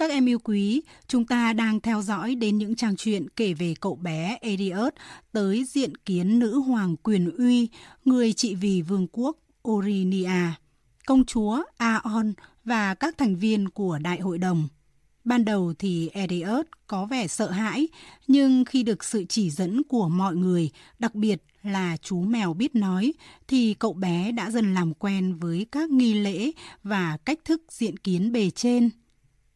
Các em yêu quý, chúng ta đang theo dõi đến những trang truyện kể về cậu bé Eliot tới diện kiến nữ hoàng quyền uy, người trị vì vương quốc Orinia, công chúa Aon và các thành viên của đại hội đồng. Ban đầu thì Eliot có vẻ sợ hãi, nhưng khi được sự chỉ dẫn của mọi người, đặc biệt là chú mèo biết nói, thì cậu bé đã dần làm quen với các nghi lễ và cách thức diện kiến bề trên.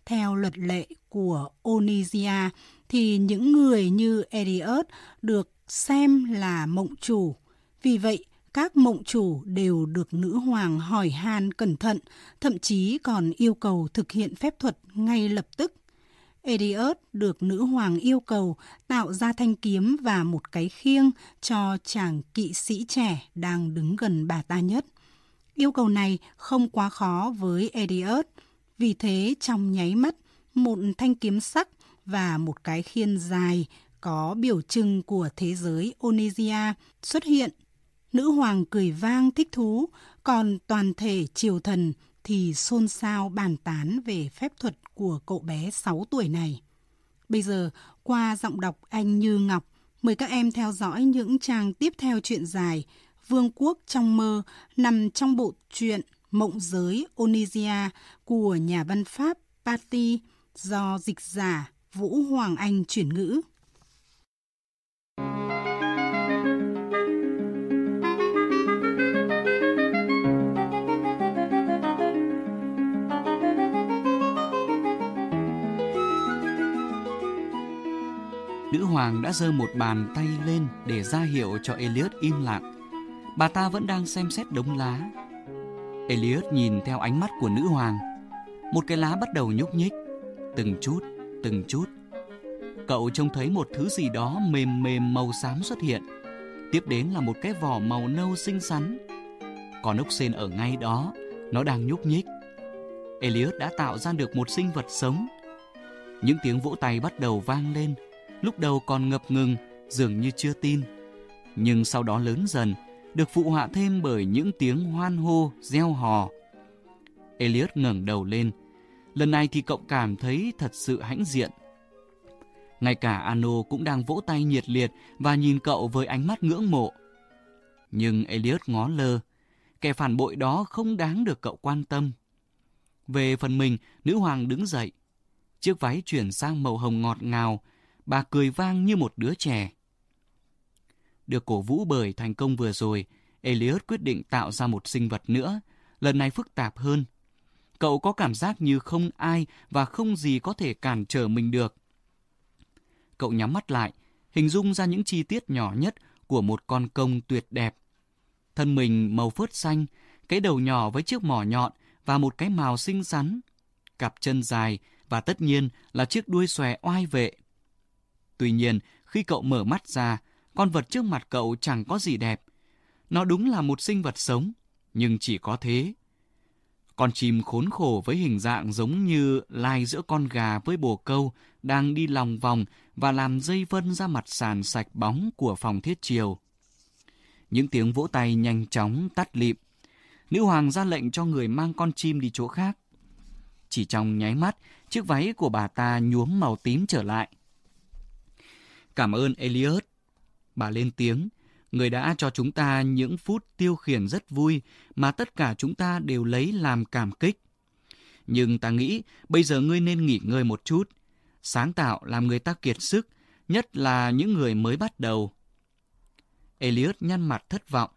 Theo luật lệ của Onisia thì những người như Eriot được xem là mộng chủ. Vì vậy, các mộng chủ đều được nữ hoàng hỏi han cẩn thận, thậm chí còn yêu cầu thực hiện phép thuật ngay lập tức. Eriot được nữ hoàng yêu cầu tạo ra thanh kiếm và một cái khiêng cho chàng kỵ sĩ trẻ đang đứng gần bà ta nhất. Yêu cầu này không quá khó với Eriot, vì thế trong nháy mắt, một thanh kiếm sắc và một cái khiên dài có biểu trưng của thế giới Onesia xuất hiện. Nữ hoàng cười vang thích thú, còn toàn thể triều thần thì xôn xao bàn tán về phép thuật của cậu bé 6 tuổi này. Bây giờ, qua giọng đọc anh Như Ngọc, mời các em theo dõi những trang tiếp theo chuyện dài Vương quốc trong mơ nằm trong bộ truyện Mộng giới Onisia của nhà văn Pháp Patti do dịch giả Vũ Hoàng Anh chuyển ngữ. Nữ hoàng đã giơ một bàn tay lên để ra hiệu cho Elliot im lặng. Bà ta vẫn đang xem xét đống lá. Elliot nhìn theo ánh mắt của nữ hoàng. Một cái lá bắt đầu nhúc nhích, từng chút, từng chút. Cậu trông thấy một thứ gì đó mềm mềm màu xám xuất hiện. Tiếp đến là một cái vỏ màu nâu xinh xắn. Còn ốc sên ở ngay đó, nó đang nhúc nhích. Elliot đã tạo ra được một sinh vật sống. Những tiếng vỗ tay bắt đầu vang lên lúc đầu còn ngập ngừng, dường như chưa tin. Nhưng sau đó lớn dần, được phụ họa thêm bởi những tiếng hoan hô, reo hò. Elliot ngẩng đầu lên. Lần này thì cậu cảm thấy thật sự hãnh diện. Ngay cả Ano cũng đang vỗ tay nhiệt liệt và nhìn cậu với ánh mắt ngưỡng mộ. Nhưng Elliot ngó lơ. Kẻ phản bội đó không đáng được cậu quan tâm. Về phần mình, nữ hoàng đứng dậy. Chiếc váy chuyển sang màu hồng ngọt ngào, bà cười vang như một đứa trẻ. Được cổ vũ bởi thành công vừa rồi, Elliot quyết định tạo ra một sinh vật nữa, lần này phức tạp hơn. Cậu có cảm giác như không ai và không gì có thể cản trở mình được. Cậu nhắm mắt lại, hình dung ra những chi tiết nhỏ nhất của một con công tuyệt đẹp. Thân mình màu phớt xanh, cái đầu nhỏ với chiếc mỏ nhọn và một cái màu xinh xắn, cặp chân dài và tất nhiên là chiếc đuôi xòe oai vệ. Tuy nhiên, khi cậu mở mắt ra, con vật trước mặt cậu chẳng có gì đẹp. Nó đúng là một sinh vật sống, nhưng chỉ có thế. Con chim khốn khổ với hình dạng giống như lai giữa con gà với bồ câu đang đi lòng vòng và làm dây vân ra mặt sàn sạch bóng của phòng thiết chiều. Những tiếng vỗ tay nhanh chóng tắt lịm. Nữ hoàng ra lệnh cho người mang con chim đi chỗ khác. Chỉ trong nháy mắt, chiếc váy của bà ta nhuốm màu tím trở lại. Cảm ơn Elliot. Bà lên tiếng, người đã cho chúng ta những phút tiêu khiển rất vui mà tất cả chúng ta đều lấy làm cảm kích. Nhưng ta nghĩ bây giờ ngươi nên nghỉ ngơi một chút. Sáng tạo làm người ta kiệt sức, nhất là những người mới bắt đầu. Elliot nhăn mặt thất vọng.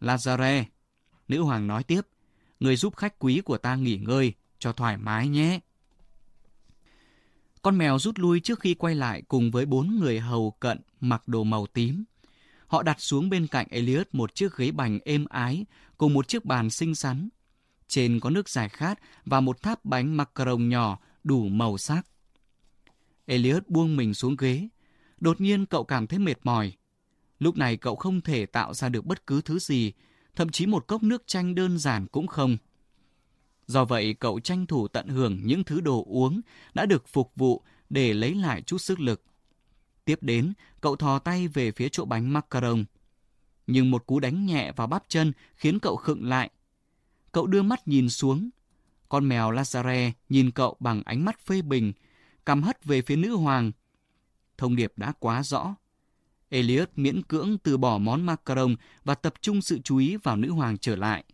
Lazare, nữ hoàng nói tiếp, người giúp khách quý của ta nghỉ ngơi, cho thoải mái nhé. Con mèo rút lui trước khi quay lại cùng với bốn người hầu cận mặc đồ màu tím. Họ đặt xuống bên cạnh Elliot một chiếc ghế bành êm ái cùng một chiếc bàn xinh xắn. Trên có nước giải khát và một tháp bánh macaron nhỏ đủ màu sắc. Elliot buông mình xuống ghế. Đột nhiên cậu cảm thấy mệt mỏi. Lúc này cậu không thể tạo ra được bất cứ thứ gì, thậm chí một cốc nước chanh đơn giản cũng không. Do vậy, cậu tranh thủ tận hưởng những thứ đồ uống đã được phục vụ để lấy lại chút sức lực. Tiếp đến, cậu thò tay về phía chỗ bánh macaron. Nhưng một cú đánh nhẹ vào bắp chân khiến cậu khựng lại. Cậu đưa mắt nhìn xuống. Con mèo Lazare nhìn cậu bằng ánh mắt phê bình, cầm hất về phía nữ hoàng. Thông điệp đã quá rõ. Elliot miễn cưỡng từ bỏ món macaron và tập trung sự chú ý vào nữ hoàng trở lại.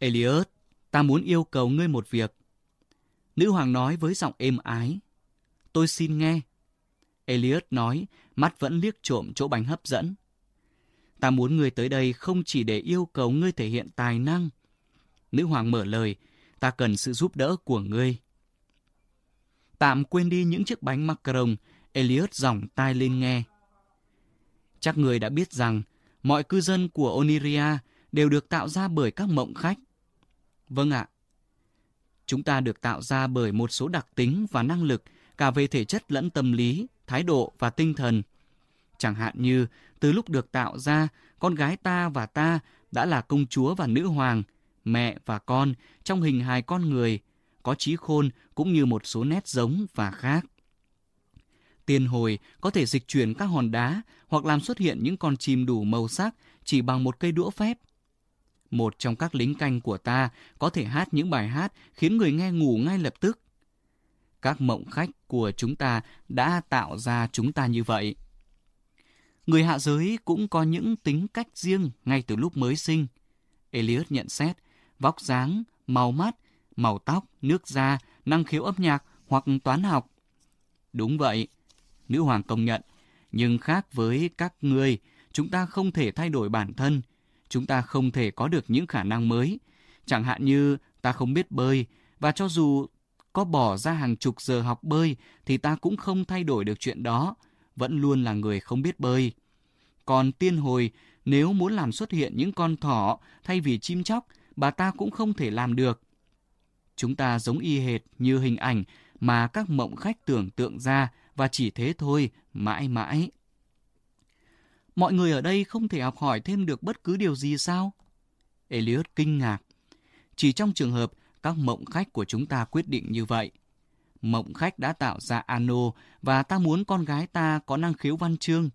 Elliot, ta muốn yêu cầu ngươi một việc. Nữ hoàng nói với giọng êm ái. Tôi xin nghe. Elliot nói, mắt vẫn liếc trộm chỗ bánh hấp dẫn. Ta muốn ngươi tới đây không chỉ để yêu cầu ngươi thể hiện tài năng. Nữ hoàng mở lời, ta cần sự giúp đỡ của ngươi. Tạm quên đi những chiếc bánh macaron, Elliot dòng tai lên nghe. Chắc người đã biết rằng mọi cư dân của Oniria đều được tạo ra bởi các mộng khách. Vâng ạ. Chúng ta được tạo ra bởi một số đặc tính và năng lực cả về thể chất lẫn tâm lý, thái độ và tinh thần. Chẳng hạn như từ lúc được tạo ra, con gái ta và ta đã là công chúa và nữ hoàng, mẹ và con trong hình hài con người, có trí khôn cũng như một số nét giống và khác. Tiền hồi có thể dịch chuyển các hòn đá hoặc làm xuất hiện những con chim đủ màu sắc chỉ bằng một cây đũa phép. Một trong các lính canh của ta có thể hát những bài hát khiến người nghe ngủ ngay lập tức. Các mộng khách của chúng ta đã tạo ra chúng ta như vậy. Người hạ giới cũng có những tính cách riêng ngay từ lúc mới sinh. Eliot nhận xét, vóc dáng, màu mắt, màu tóc, nước da, năng khiếu âm nhạc hoặc toán học. Đúng vậy, nữ hoàng công nhận. Nhưng khác với các ngươi, chúng ta không thể thay đổi bản thân. Chúng ta không thể có được những khả năng mới. Chẳng hạn như ta không biết bơi, và cho dù có bỏ ra hàng chục giờ học bơi thì ta cũng không thay đổi được chuyện đó, vẫn luôn là người không biết bơi. Còn tiên hồi, nếu muốn làm xuất hiện những con thỏ thay vì chim chóc, bà ta cũng không thể làm được. Chúng ta giống y hệt như hình ảnh mà các mộng khách tưởng tượng ra và chỉ thế thôi, mãi mãi. Mọi người ở đây không thể học hỏi thêm được bất cứ điều gì sao? Elliot kinh ngạc. Chỉ trong trường hợp các mộng khách của chúng ta quyết định như vậy. Mộng khách đã tạo ra Ano và ta muốn con gái ta có năng khiếu văn chương.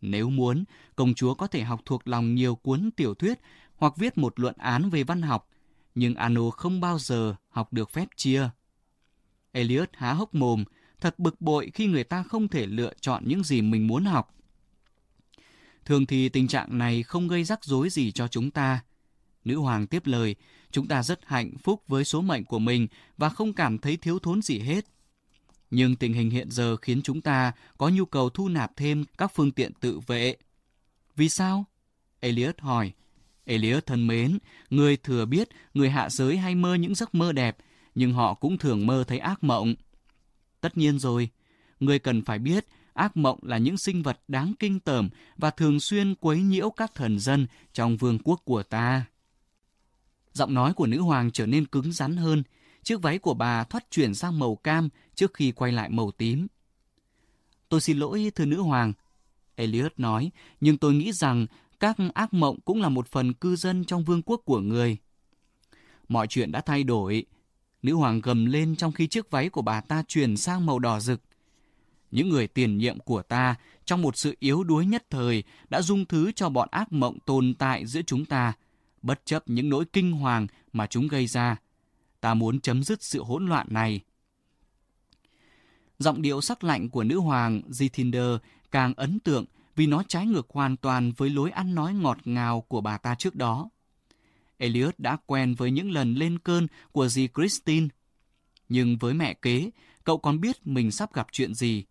Nếu muốn, công chúa có thể học thuộc lòng nhiều cuốn tiểu thuyết hoặc viết một luận án về văn học, nhưng Ano không bao giờ học được phép chia. Elliot há hốc mồm, thật bực bội khi người ta không thể lựa chọn những gì mình muốn học. Thường thì tình trạng này không gây rắc rối gì cho chúng ta. Nữ hoàng tiếp lời, chúng ta rất hạnh phúc với số mệnh của mình và không cảm thấy thiếu thốn gì hết. Nhưng tình hình hiện giờ khiến chúng ta có nhu cầu thu nạp thêm các phương tiện tự vệ. Vì sao? Elliot hỏi. Elliot thân mến, người thừa biết người hạ giới hay mơ những giấc mơ đẹp, nhưng họ cũng thường mơ thấy ác mộng. Tất nhiên rồi, người cần phải biết ác mộng là những sinh vật đáng kinh tởm và thường xuyên quấy nhiễu các thần dân trong vương quốc của ta. Giọng nói của nữ hoàng trở nên cứng rắn hơn, chiếc váy của bà thoát chuyển sang màu cam trước khi quay lại màu tím. Tôi xin lỗi thưa nữ hoàng, Elliot nói, nhưng tôi nghĩ rằng các ác mộng cũng là một phần cư dân trong vương quốc của người. Mọi chuyện đã thay đổi. Nữ hoàng gầm lên trong khi chiếc váy của bà ta chuyển sang màu đỏ rực. Những người tiền nhiệm của ta, trong một sự yếu đuối nhất thời, đã dung thứ cho bọn ác mộng tồn tại giữa chúng ta, bất chấp những nỗi kinh hoàng mà chúng gây ra. Ta muốn chấm dứt sự hỗn loạn này. Giọng điệu sắc lạnh của nữ hoàng Zithinder càng ấn tượng vì nó trái ngược hoàn toàn với lối ăn nói ngọt ngào của bà ta trước đó. Elliot đã quen với những lần lên cơn của dì Christine. Nhưng với mẹ kế, cậu còn biết mình sắp gặp chuyện gì.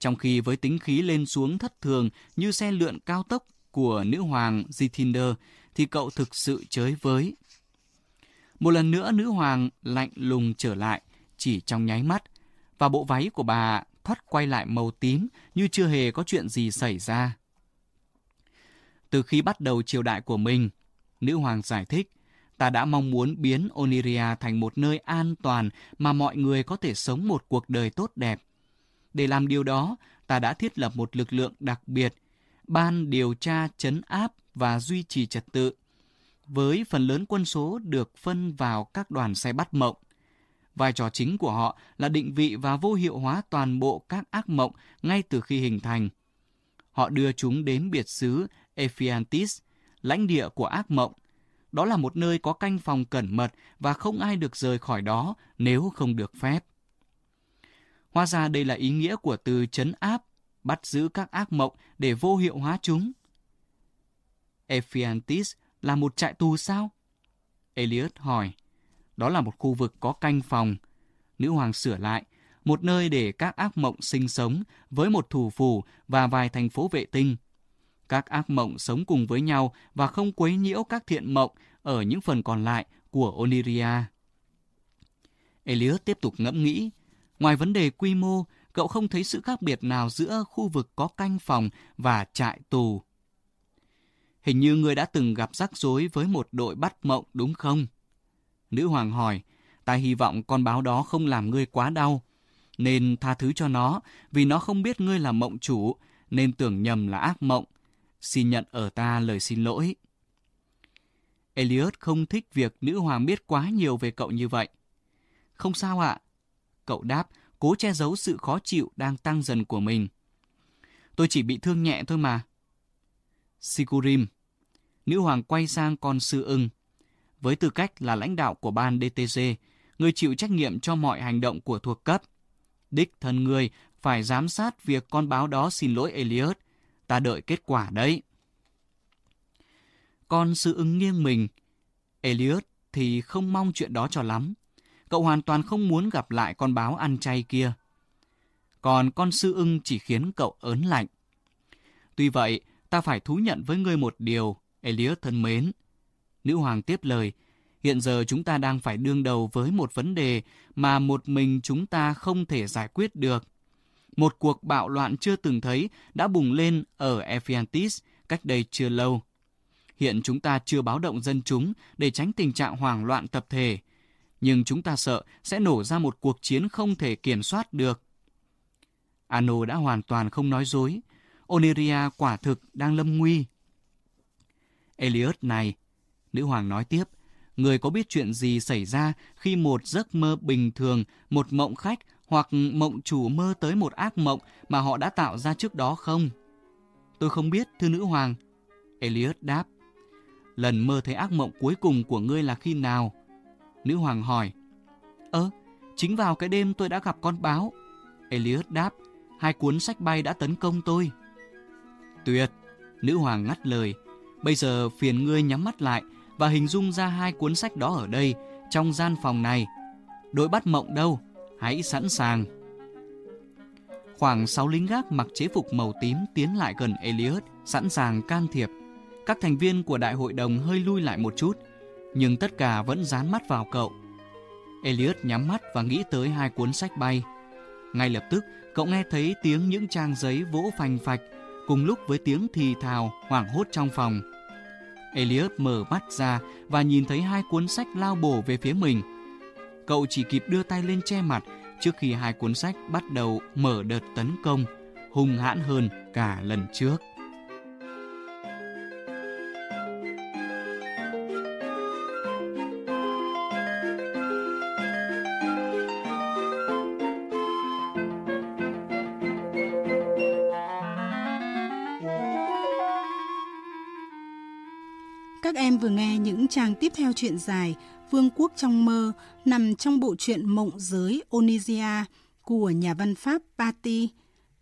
Trong khi với tính khí lên xuống thất thường như xe lượn cao tốc của nữ hoàng Zithinder, thì cậu thực sự chới với. Một lần nữa nữ hoàng lạnh lùng trở lại, chỉ trong nháy mắt, và bộ váy của bà thoát quay lại màu tím như chưa hề có chuyện gì xảy ra. Từ khi bắt đầu triều đại của mình, nữ hoàng giải thích, ta đã mong muốn biến Oniria thành một nơi an toàn mà mọi người có thể sống một cuộc đời tốt đẹp. Để làm điều đó, ta đã thiết lập một lực lượng đặc biệt, ban điều tra chấn áp và duy trì trật tự, với phần lớn quân số được phân vào các đoàn xe bắt mộng. Vai trò chính của họ là định vị và vô hiệu hóa toàn bộ các ác mộng ngay từ khi hình thành. Họ đưa chúng đến biệt xứ Ephiantis, lãnh địa của ác mộng, Đó là một nơi có canh phòng cẩn mật và không ai được rời khỏi đó nếu không được phép. Hóa ra đây là ý nghĩa của từ chấn áp, bắt giữ các ác mộng để vô hiệu hóa chúng. Ephiantis là một trại tù sao? Eliot hỏi. Đó là một khu vực có canh phòng. Nữ hoàng sửa lại, một nơi để các ác mộng sinh sống với một thủ phủ và vài thành phố vệ tinh. Các ác mộng sống cùng với nhau và không quấy nhiễu các thiện mộng ở những phần còn lại của Oniria. Eliot tiếp tục ngẫm nghĩ. Ngoài vấn đề quy mô, cậu không thấy sự khác biệt nào giữa khu vực có canh phòng và trại tù. Hình như ngươi đã từng gặp rắc rối với một đội bắt mộng đúng không? Nữ hoàng hỏi, ta hy vọng con báo đó không làm ngươi quá đau. Nên tha thứ cho nó, vì nó không biết ngươi là mộng chủ, nên tưởng nhầm là ác mộng. Xin nhận ở ta lời xin lỗi. Elliot không thích việc nữ hoàng biết quá nhiều về cậu như vậy. Không sao ạ. Cậu đáp, cố che giấu sự khó chịu đang tăng dần của mình. Tôi chỉ bị thương nhẹ thôi mà. Sikurim. Nữ hoàng quay sang con sư ưng. Với tư cách là lãnh đạo của ban DTG, người chịu trách nhiệm cho mọi hành động của thuộc cấp. Đích thân người phải giám sát việc con báo đó xin lỗi Elliot. Ta đợi kết quả đấy. Con sư ưng nghiêng mình. Elliot thì không mong chuyện đó cho lắm. Cậu hoàn toàn không muốn gặp lại con báo ăn chay kia. Còn con sư ưng chỉ khiến cậu ớn lạnh. Tuy vậy, ta phải thú nhận với ngươi một điều, Elias thân mến. Nữ hoàng tiếp lời, hiện giờ chúng ta đang phải đương đầu với một vấn đề mà một mình chúng ta không thể giải quyết được. Một cuộc bạo loạn chưa từng thấy đã bùng lên ở Ephiantis cách đây chưa lâu. Hiện chúng ta chưa báo động dân chúng để tránh tình trạng hoảng loạn tập thể, nhưng chúng ta sợ sẽ nổ ra một cuộc chiến không thể kiểm soát được. Ano đã hoàn toàn không nói dối. Oneria quả thực đang lâm nguy. Elliot này, nữ hoàng nói tiếp, người có biết chuyện gì xảy ra khi một giấc mơ bình thường, một mộng khách hoặc mộng chủ mơ tới một ác mộng mà họ đã tạo ra trước đó không? Tôi không biết, thưa nữ hoàng. Elliot đáp. Lần mơ thấy ác mộng cuối cùng của ngươi là khi nào? Nữ hoàng hỏi. Ơ, chính vào cái đêm tôi đã gặp con báo. Elliot đáp. Hai cuốn sách bay đã tấn công tôi. Tuyệt, nữ hoàng ngắt lời. Bây giờ phiền ngươi nhắm mắt lại và hình dung ra hai cuốn sách đó ở đây, trong gian phòng này. Đội bắt mộng đâu? Hãy sẵn sàng. Khoảng 6 lính gác mặc chế phục màu tím tiến lại gần Elliot, sẵn sàng can thiệp. Các thành viên của đại hội đồng hơi lui lại một chút, nhưng tất cả vẫn dán mắt vào cậu. Elliot nhắm mắt và nghĩ tới hai cuốn sách bay. Ngay lập tức, cậu nghe thấy tiếng những trang giấy vỗ phành phạch, cùng lúc với tiếng thì thào hoảng hốt trong phòng. Elliot mở mắt ra và nhìn thấy hai cuốn sách lao bổ về phía mình. Cậu chỉ kịp đưa tay lên che mặt trước khi hai cuốn sách bắt đầu mở đợt tấn công, hung hãn hơn cả lần trước. Vừa nghe những trang tiếp theo truyện dài Vương quốc trong mơ nằm trong bộ truyện Mộng giới Onisia của nhà văn Pháp Patti.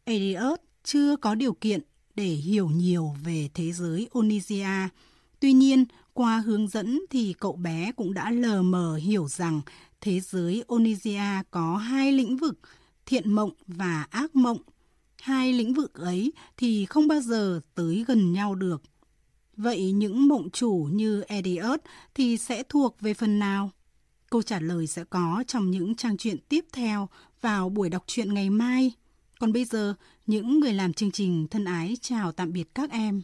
Eliot chưa có điều kiện để hiểu nhiều về thế giới Onisia. Tuy nhiên, qua hướng dẫn thì cậu bé cũng đã lờ mờ hiểu rằng thế giới Onisia có hai lĩnh vực, thiện mộng và ác mộng. Hai lĩnh vực ấy thì không bao giờ tới gần nhau được. Vậy những mộng chủ như Ediot thì sẽ thuộc về phần nào? Câu trả lời sẽ có trong những trang truyện tiếp theo vào buổi đọc truyện ngày mai. Còn bây giờ, những người làm chương trình thân ái chào tạm biệt các em.